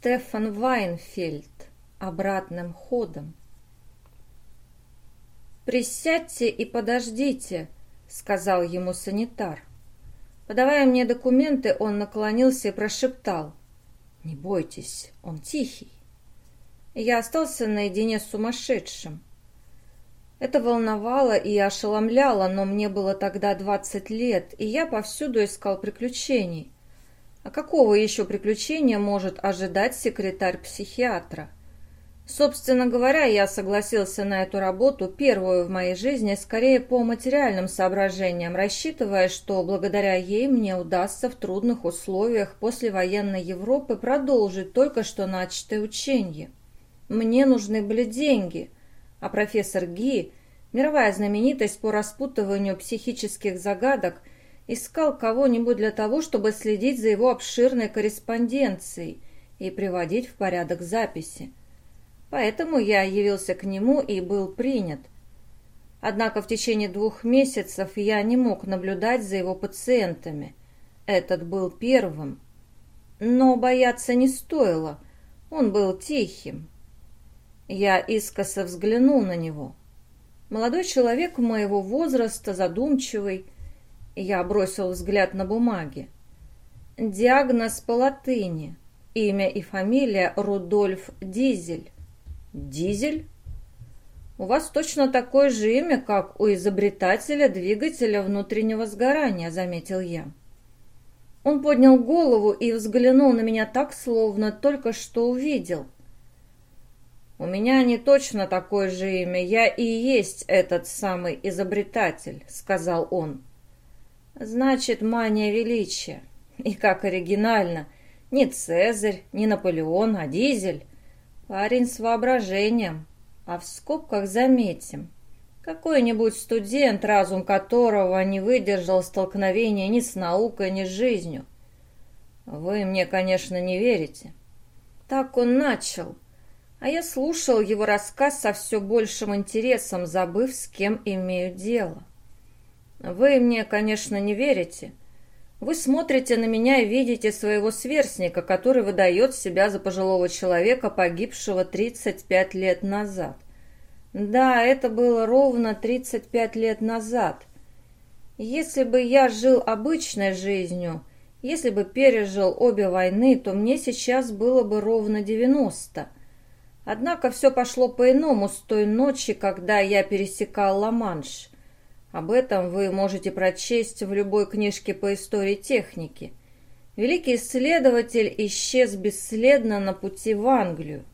Стефан Вайнфельд обратным ходом. «Присядьте и подождите», — сказал ему санитар. Подавая мне документы, он наклонился и прошептал. «Не бойтесь, он тихий». Я остался наедине с сумасшедшим. Это волновало и ошеломляло, но мне было тогда двадцать лет, и я повсюду искал приключений. А какого еще приключения может ожидать секретарь психиатра? Собственно говоря, я согласился на эту работу, первую в моей жизни, скорее по материальным соображениям, рассчитывая, что благодаря ей мне удастся в трудных условиях послевоенной Европы продолжить только что начатое учение. Мне нужны были деньги, а профессор Ги, мировая знаменитость по распутыванию психических загадок, искал кого-нибудь для того, чтобы следить за его обширной корреспонденцией и приводить в порядок записи. Поэтому я явился к нему и был принят. Однако в течение двух месяцев я не мог наблюдать за его пациентами. Этот был первым. Но бояться не стоило. Он был тихим. Я искоса взглянул на него. Молодой человек моего возраста, задумчивый. Я бросил взгляд на бумаги. Диагноз по латыни. Имя и фамилия Рудольф Дизель. Дизель? У вас точно такое же имя, как у изобретателя двигателя внутреннего сгорания, заметил я. Он поднял голову и взглянул на меня так, словно только что увидел. «У меня не точно такое же имя, я и есть этот самый изобретатель», — сказал он. «Значит, мания величия. И как оригинально. Не Цезарь, не Наполеон, а Дизель. Парень с воображением. А в скобках заметим. Какой-нибудь студент, разум которого не выдержал столкновения ни с наукой, ни с жизнью. Вы мне, конечно, не верите. Так он начал. А я слушал его рассказ со все большим интересом, забыв, с кем имею дело. Вы мне, конечно, не верите. Вы смотрите на меня и видите своего сверстника, который выдает себя за пожилого человека, погибшего 35 лет назад. Да, это было ровно 35 лет назад. Если бы я жил обычной жизнью, если бы пережил обе войны, то мне сейчас было бы ровно 90. Однако все пошло по-иному с той ночи, когда я пересекал Ла-Манш. Об этом вы можете прочесть в любой книжке по истории техники. Великий исследователь исчез бесследно на пути в Англию.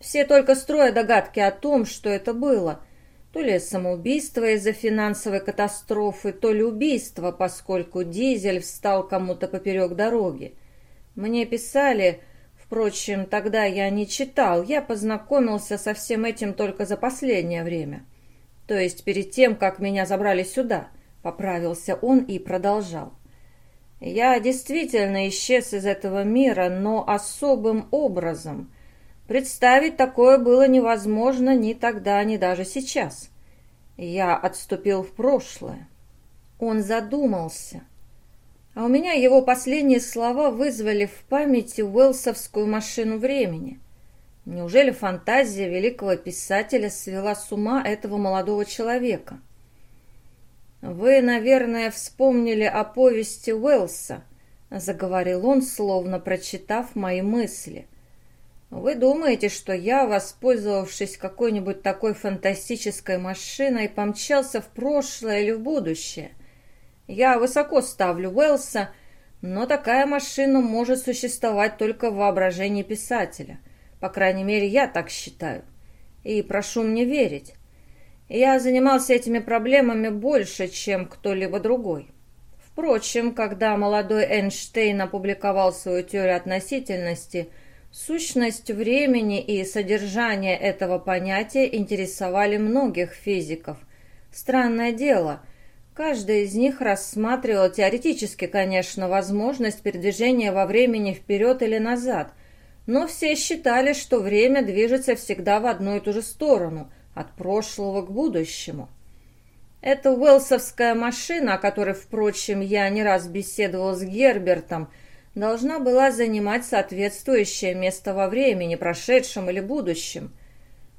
Все только строят догадки о том, что это было. То ли самоубийство из-за финансовой катастрофы, то ли убийство, поскольку дизель встал кому-то поперек дороги. Мне писали, впрочем, тогда я не читал, я познакомился со всем этим только за последнее время. То есть перед тем, как меня забрали сюда, поправился он и продолжал. Я действительно исчез из этого мира, но особым образом. Представить такое было невозможно ни тогда, ни даже сейчас. Я отступил в прошлое. Он задумался. А у меня его последние слова вызвали в памяти Уэлсовскую машину времени — Неужели фантазия великого писателя свела с ума этого молодого человека? «Вы, наверное, вспомнили о повести Уэллса», — заговорил он, словно прочитав мои мысли. «Вы думаете, что я, воспользовавшись какой-нибудь такой фантастической машиной, помчался в прошлое или в будущее? Я высоко ставлю Уэллса, но такая машина может существовать только в воображении писателя». По крайней мере, я так считаю. И прошу мне верить. Я занимался этими проблемами больше, чем кто-либо другой. Впрочем, когда молодой Эйнштейн опубликовал свою теорию относительности, сущность времени и содержание этого понятия интересовали многих физиков. Странное дело, каждый из них рассматривал теоретически, конечно, возможность передвижения во времени вперед или назад, но все считали, что время движется всегда в одну и ту же сторону, от прошлого к будущему. Эта уэлсовская машина, о которой, впрочем, я не раз беседовал с Гербертом, должна была занимать соответствующее место во времени, прошедшем или будущем.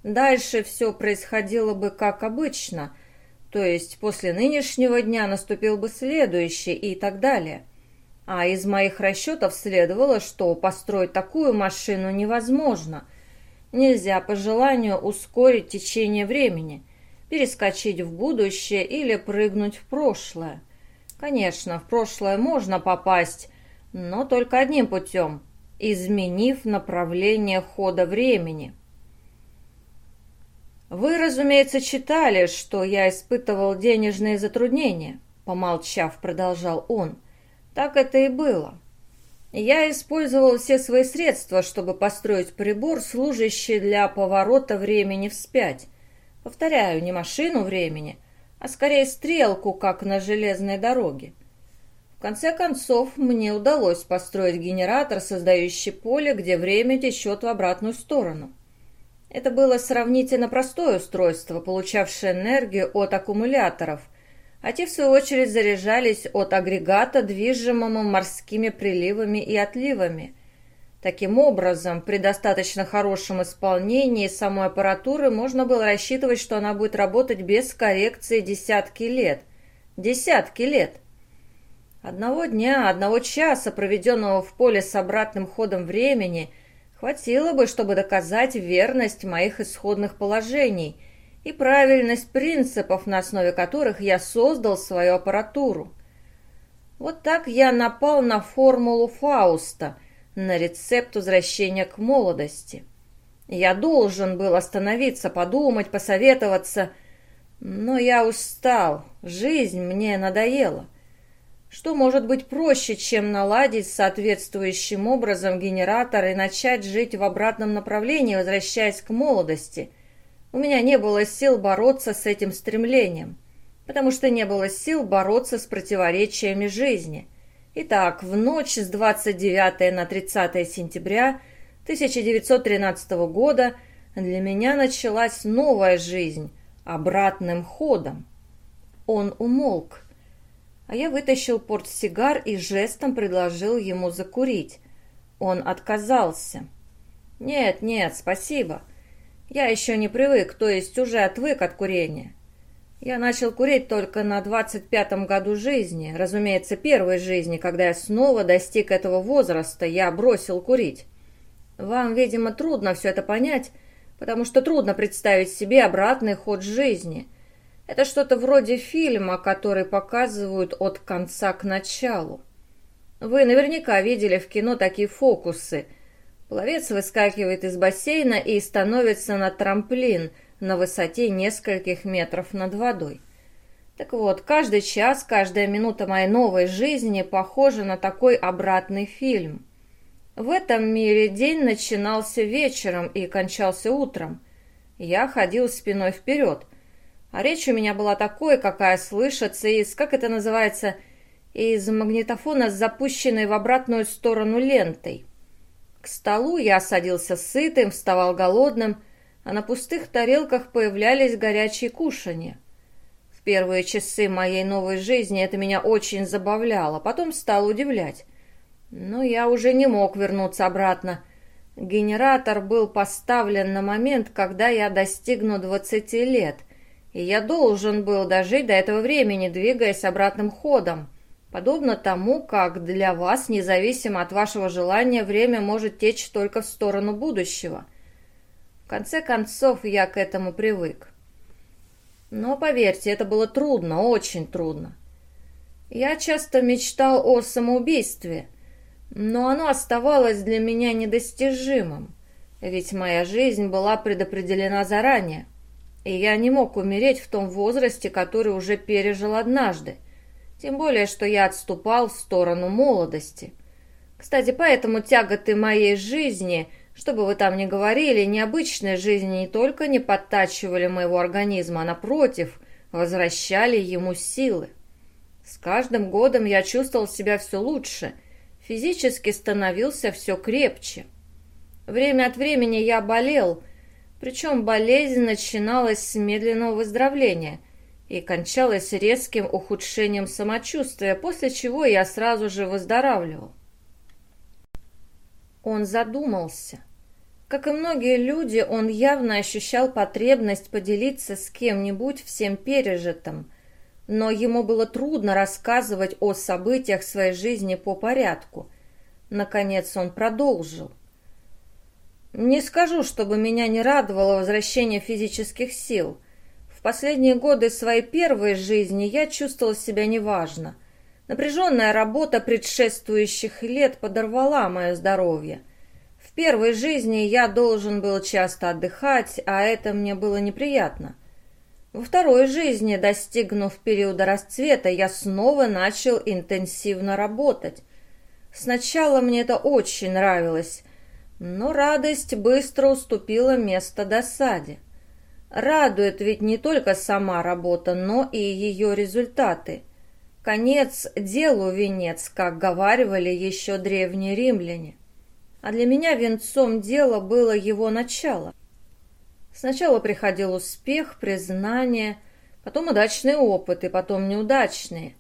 Дальше все происходило бы как обычно, то есть после нынешнего дня наступил бы следующий и так далее. А из моих расчетов следовало, что построить такую машину невозможно. Нельзя по желанию ускорить течение времени, перескочить в будущее или прыгнуть в прошлое. Конечно, в прошлое можно попасть, но только одним путем – изменив направление хода времени. «Вы, разумеется, читали, что я испытывал денежные затруднения», – помолчав, продолжал он. «Так это и было. Я использовал все свои средства, чтобы построить прибор, служащий для поворота времени вспять. Повторяю, не машину времени, а скорее стрелку, как на железной дороге. В конце концов, мне удалось построить генератор, создающий поле, где время течет в обратную сторону. Это было сравнительно простое устройство, получавшее энергию от аккумуляторов, а те, в свою очередь, заряжались от агрегата, движимого морскими приливами и отливами. Таким образом, при достаточно хорошем исполнении самой аппаратуры можно было рассчитывать, что она будет работать без коррекции десятки лет. Десятки лет! Одного дня, одного часа, проведенного в поле с обратным ходом времени – Хватило бы, чтобы доказать верность моих исходных положений и правильность принципов, на основе которых я создал свою аппаратуру. Вот так я напал на формулу Фауста, на рецепт возвращения к молодости. Я должен был остановиться, подумать, посоветоваться, но я устал, жизнь мне надоела. Что может быть проще, чем наладить соответствующим образом генератор и начать жить в обратном направлении, возвращаясь к молодости? У меня не было сил бороться с этим стремлением, потому что не было сил бороться с противоречиями жизни. Итак, в ночь с 29 на 30 сентября 1913 года для меня началась новая жизнь обратным ходом. Он умолк а я вытащил портсигар и жестом предложил ему закурить. Он отказался. «Нет, нет, спасибо. Я еще не привык, то есть уже отвык от курения. Я начал курить только на двадцать пятом году жизни, разумеется, первой жизни, когда я снова достиг этого возраста, я бросил курить. Вам, видимо, трудно все это понять, потому что трудно представить себе обратный ход жизни – это что-то вроде фильма, который показывают от конца к началу. Вы наверняка видели в кино такие фокусы. Пловец выскакивает из бассейна и становится на трамплин на высоте нескольких метров над водой. Так вот, каждый час, каждая минута моей новой жизни похожа на такой обратный фильм. В этом мире день начинался вечером и кончался утром. Я ходил спиной вперед, а речь у меня была такой, какая слышится из, как это называется, из магнитофона с запущенной в обратную сторону лентой. К столу я садился сытым, вставал голодным, а на пустых тарелках появлялись горячие кушанья. В первые часы моей новой жизни это меня очень забавляло, потом стало удивлять. Но я уже не мог вернуться обратно. Генератор был поставлен на момент, когда я достигну двадцати лет — и я должен был дожить до этого времени, двигаясь обратным ходом. Подобно тому, как для вас, независимо от вашего желания, время может течь только в сторону будущего. В конце концов, я к этому привык. Но, поверьте, это было трудно, очень трудно. Я часто мечтал о самоубийстве, но оно оставалось для меня недостижимым, ведь моя жизнь была предопределена заранее. И я не мог умереть в том возрасте, который уже пережил однажды. Тем более, что я отступал в сторону молодости. Кстати, поэтому тяготы моей жизни, что бы вы там ни говорили, необычной жизни не только не подтачивали моего организма, а напротив, возвращали ему силы. С каждым годом я чувствовал себя все лучше, физически становился все крепче. Время от времени я болел – причем болезнь начиналась с медленного выздоровления и кончалась резким ухудшением самочувствия, после чего я сразу же выздоравливал. Он задумался. Как и многие люди, он явно ощущал потребность поделиться с кем-нибудь всем пережитым, но ему было трудно рассказывать о событиях своей жизни по порядку. Наконец он продолжил. «Не скажу, чтобы меня не радовало возвращение физических сил. В последние годы своей первой жизни я чувствовал себя неважно. Напряженная работа предшествующих лет подорвала мое здоровье. В первой жизни я должен был часто отдыхать, а это мне было неприятно. Во второй жизни, достигнув периода расцвета, я снова начал интенсивно работать. Сначала мне это очень нравилось, но радость быстро уступила место досаде. Радует ведь не только сама работа, но и ее результаты. Конец делу венец, как говаривали еще древние римляне. А для меня венцом дела было его начало. Сначала приходил успех, признание, потом удачные опыты, потом неудачные,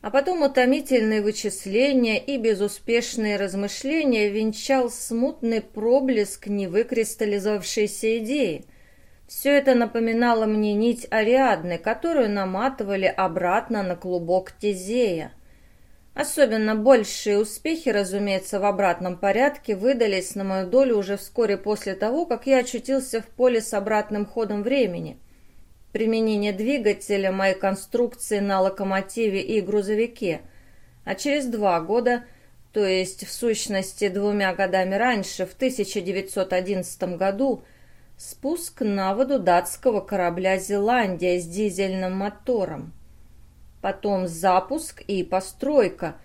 а потом утомительные вычисления и безуспешные размышления венчал смутный проблеск невыкристаллизовавшейся идеи – все это напоминало мне нить Ариадны, которую наматывали обратно на клубок Тезея. Особенно большие успехи, разумеется, в обратном порядке выдались на мою долю уже вскоре после того, как я очутился в поле с обратным ходом времени. Применение двигателя моей конструкции на локомотиве и грузовике. А через два года, то есть в сущности двумя годами раньше, в 1911 году, Спуск на воду датского корабля «Зеландия» с дизельным мотором. Потом запуск и постройка.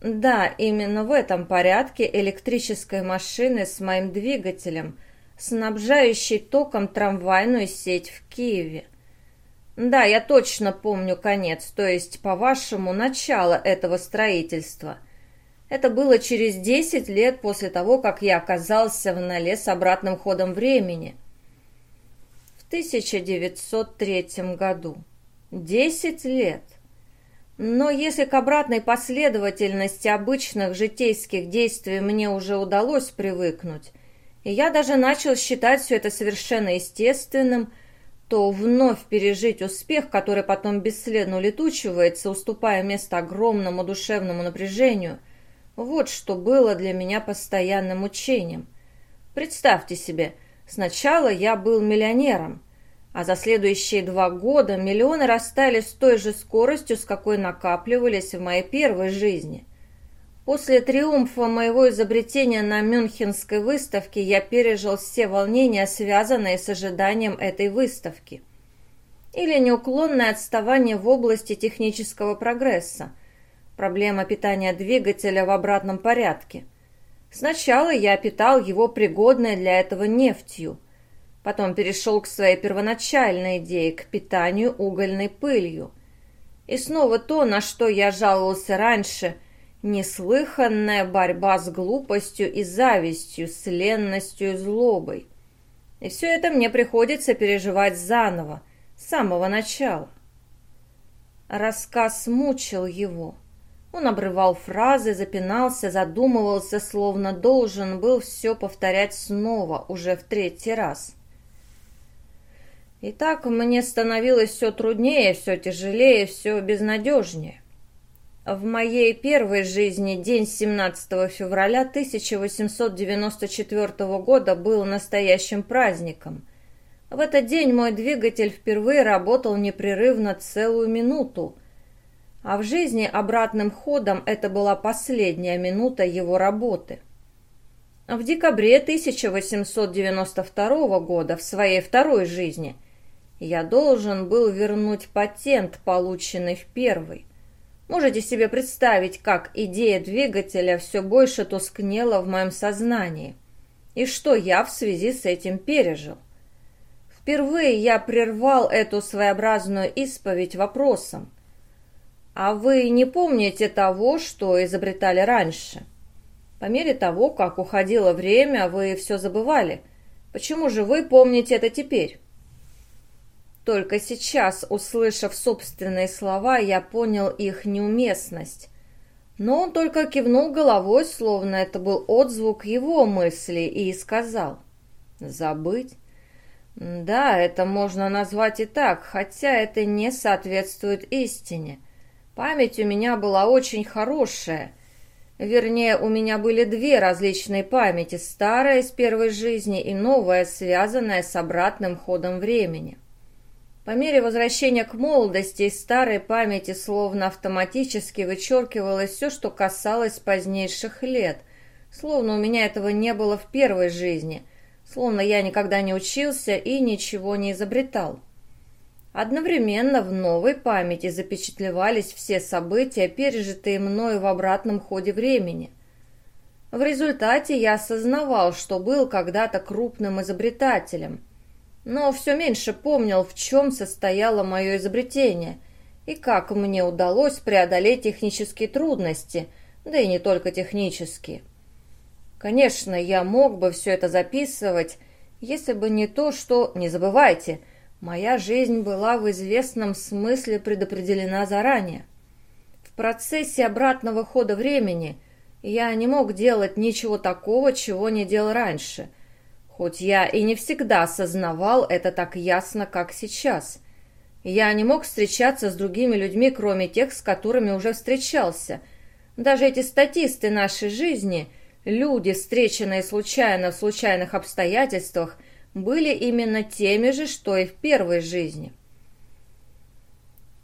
Да, именно в этом порядке электрической машины с моим двигателем, снабжающей током трамвайную сеть в Киеве. Да, я точно помню конец, то есть, по-вашему, начало этого строительства. Это было через 10 лет после того, как я оказался в Нале с обратным ходом времени – 1903 году. Десять лет. Но если к обратной последовательности обычных житейских действий мне уже удалось привыкнуть, и я даже начал считать все это совершенно естественным, то вновь пережить успех, который потом бесследно улетучивается, уступая место огромному душевному напряжению, вот что было для меня постоянным мучением. Представьте себе – Сначала я был миллионером, а за следующие два года миллионы растали с той же скоростью, с какой накапливались в моей первой жизни. После триумфа моего изобретения на Мюнхенской выставке я пережил все волнения, связанные с ожиданием этой выставки. Или неуклонное отставание в области технического прогресса, проблема питания двигателя в обратном порядке – Сначала я питал его пригодной для этого нефтью, потом перешел к своей первоначальной идее, к питанию угольной пылью. И снова то, на что я жаловался раньше, неслыханная борьба с глупостью и завистью, с ленностью и злобой. И все это мне приходится переживать заново, с самого начала. Рассказ мучил его. Он обрывал фразы, запинался, задумывался, словно должен был все повторять снова, уже в третий раз. И так мне становилось все труднее, все тяжелее, все безнадежнее. В моей первой жизни день 17 февраля 1894 года был настоящим праздником. В этот день мой двигатель впервые работал непрерывно целую минуту, а в жизни обратным ходом это была последняя минута его работы. В декабре 1892 года, в своей второй жизни, я должен был вернуть патент, полученный в первой. Можете себе представить, как идея двигателя все больше тускнела в моем сознании, и что я в связи с этим пережил. Впервые я прервал эту своеобразную исповедь вопросом – а вы не помните того, что изобретали раньше? По мере того, как уходило время, вы все забывали. Почему же вы помните это теперь? Только сейчас, услышав собственные слова, я понял их неуместность. Но он только кивнул головой, словно это был отзвук его мысли, и сказал «Забыть?» Да, это можно назвать и так, хотя это не соответствует истине. Память у меня была очень хорошая. Вернее, у меня были две различные памяти, старая из первой жизни и новая, связанная с обратным ходом времени. По мере возвращения к молодости из старой памяти словно автоматически вычеркивалось все, что касалось позднейших лет, словно у меня этого не было в первой жизни, словно я никогда не учился и ничего не изобретал. Одновременно в новой памяти запечатлевались все события, пережитые мною в обратном ходе времени. В результате я осознавал, что был когда-то крупным изобретателем – но все меньше помнил, в чем состояло мое изобретение и как мне удалось преодолеть технические трудности, да и не только технические. Конечно, я мог бы все это записывать, если бы не то, что, не забывайте, моя жизнь была в известном смысле предопределена заранее. В процессе обратного хода времени я не мог делать ничего такого, чего не делал раньше – хоть я и не всегда осознавал это так ясно, как сейчас. Я не мог встречаться с другими людьми, кроме тех, с которыми уже встречался. Даже эти статисты нашей жизни, люди, встреченные случайно в случайных обстоятельствах, были именно теми же, что и в первой жизни.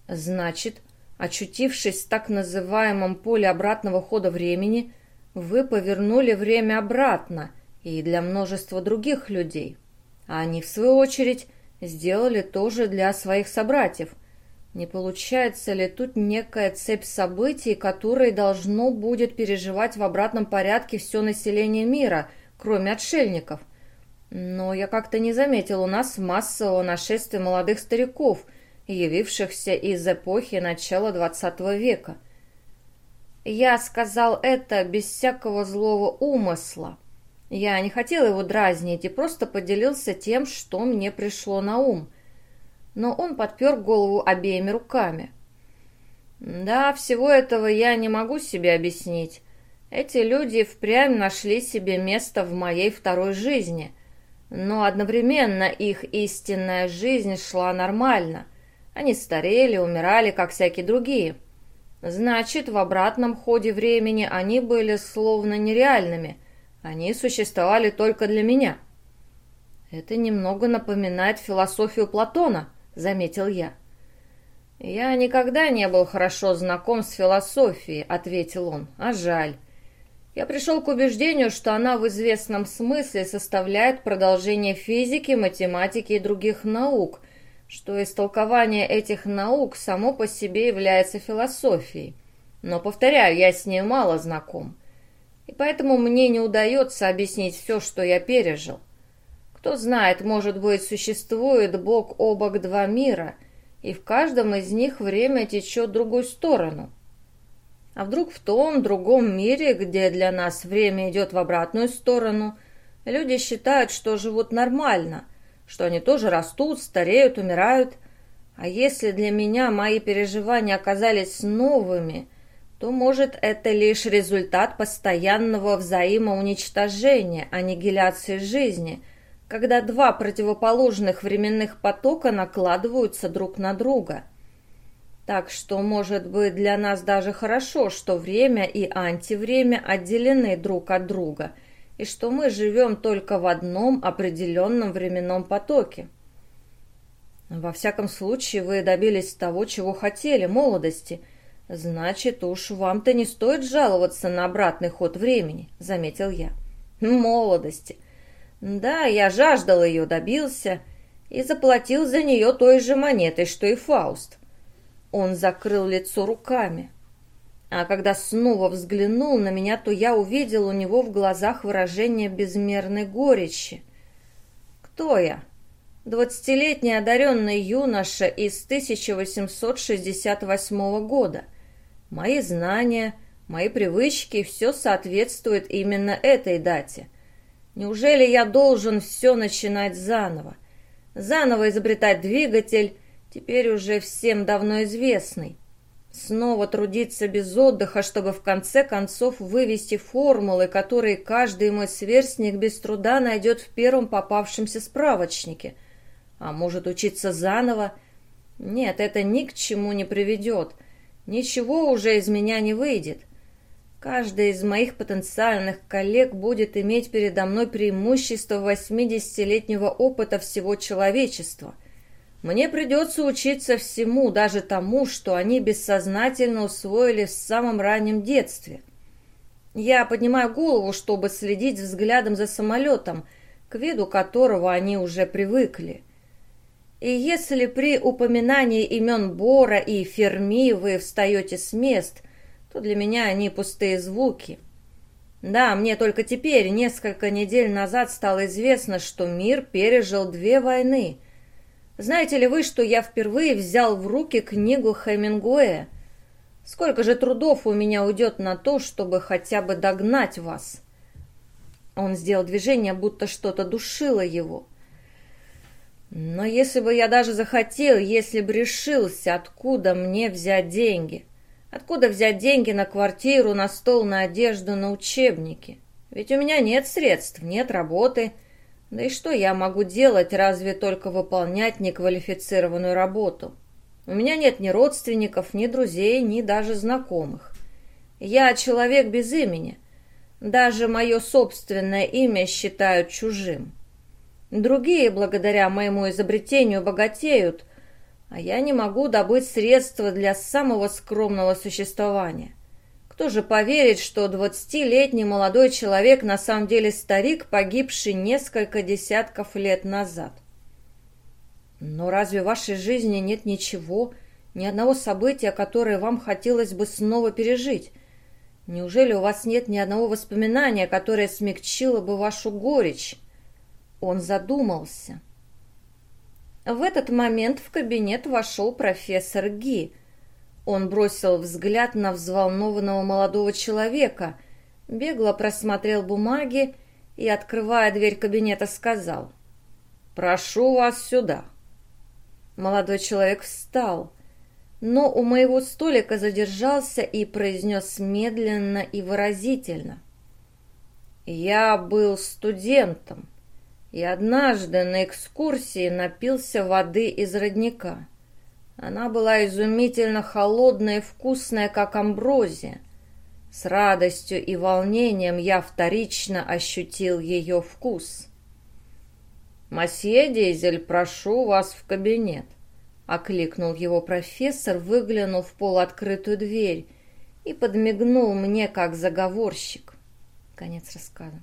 Значит, очутившись в так называемом поле обратного хода времени, вы повернули время обратно – и для множества других людей. А они, в свою очередь, сделали то же для своих собратьев. Не получается ли тут некая цепь событий, которые должно будет переживать в обратном порядке все население мира, кроме отшельников? Но я как-то не заметил у нас массового нашествия молодых стариков, явившихся из эпохи начала XX века. Я сказал это без всякого злого умысла. Я не хотела его дразнить и просто поделился тем, что мне пришло на ум. Но он подпер голову обеими руками. Да, всего этого я не могу себе объяснить. Эти люди впрямь нашли себе место в моей второй жизни. Но одновременно их истинная жизнь шла нормально. Они старели, умирали, как всякие другие. Значит, в обратном ходе времени они были словно нереальными – они существовали только для меня. Это немного напоминает философию Платона, заметил я. Я никогда не был хорошо знаком с философией, ответил он, а жаль. Я пришел к убеждению, что она в известном смысле составляет продолжение физики, математики и других наук, что истолкование этих наук само по себе является философией. Но, повторяю, я с ней мало знаком и поэтому мне не удается объяснить все, что я пережил. Кто знает, может быть, существует бок о бок два мира, и в каждом из них время течет в другую сторону. А вдруг в том другом мире, где для нас время идет в обратную сторону, люди считают, что живут нормально, что они тоже растут, стареют, умирают. А если для меня мои переживания оказались новыми – то, может, это лишь результат постоянного взаимоуничтожения, аннигиляции жизни, когда два противоположных временных потока накладываются друг на друга. Так что, может быть, для нас даже хорошо, что время и антивремя отделены друг от друга, и что мы живем только в одном определенном временном потоке. Во всяком случае, вы добились того, чего хотели, молодости – «Значит, уж вам-то не стоит жаловаться на обратный ход времени», — заметил я. «Молодости. Да, я жаждал ее, добился и заплатил за нее той же монетой, что и Фауст». Он закрыл лицо руками. А когда снова взглянул на меня, то я увидел у него в глазах выражение безмерной горечи. «Кто я?» Двадцатилетний одаренный юноша из 1868 года — Мои знания, мои привычки, все соответствует именно этой дате. Неужели я должен все начинать заново? Заново изобретать двигатель, теперь уже всем давно известный. Снова трудиться без отдыха, чтобы в конце концов вывести формулы, которые каждый мой сверстник без труда найдет в первом попавшемся справочнике. А может учиться заново? Нет, это ни к чему не приведет. Ничего уже из меня не выйдет. Каждый из моих потенциальных коллег будет иметь передо мной преимущество 80-летнего опыта всего человечества – мне придется учиться всему, даже тому, что они бессознательно усвоили в самом раннем детстве. Я поднимаю голову, чтобы следить взглядом за самолетом, к виду которого они уже привыкли. И если при упоминании имен Бора и Ферми вы встаете с мест, то для меня они пустые звуки. Да, мне только теперь, несколько недель назад, стало известно, что мир пережил две войны – знаете ли вы, что я впервые взял в руки книгу Хемингуэя? Сколько же трудов у меня уйдет на то, чтобы хотя бы догнать вас?» Он сделал движение, будто что-то душило его. «Но если бы я даже захотел, если бы решился, откуда мне взять деньги? Откуда взять деньги на квартиру, на стол, на одежду, на учебники? Ведь у меня нет средств, нет работы». Да и что я могу делать, разве только выполнять неквалифицированную работу? У меня нет ни родственников, ни друзей, ни даже знакомых. Я человек без имени. Даже мое собственное имя считают чужим. Другие, благодаря моему изобретению, богатеют, а я не могу добыть средства для самого скромного существования. Кто же поверит, что двадцатилетний молодой человек на самом деле старик, погибший несколько десятков лет назад? Но разве в вашей жизни нет ничего, ни одного события, которое вам хотелось бы снова пережить? Неужели у вас нет ни одного воспоминания, которое смягчило бы вашу горечь? Он задумался. В этот момент в кабинет вошел профессор Ги – он бросил взгляд на взволнованного молодого человека, бегло просмотрел бумаги и, открывая дверь кабинета, сказал «Прошу вас сюда». Молодой человек встал, но у моего столика задержался и произнес медленно и выразительно. «Я был студентом и однажды на экскурсии напился воды из родника». Она была изумительно холодная и вкусная, как амброзия. С радостью и волнением я вторично ощутил ее вкус. «Масье Дизель, прошу вас в кабинет», — окликнул его профессор, выглянул в полуоткрытую дверь и подмигнул мне, как заговорщик. Конец рассказа.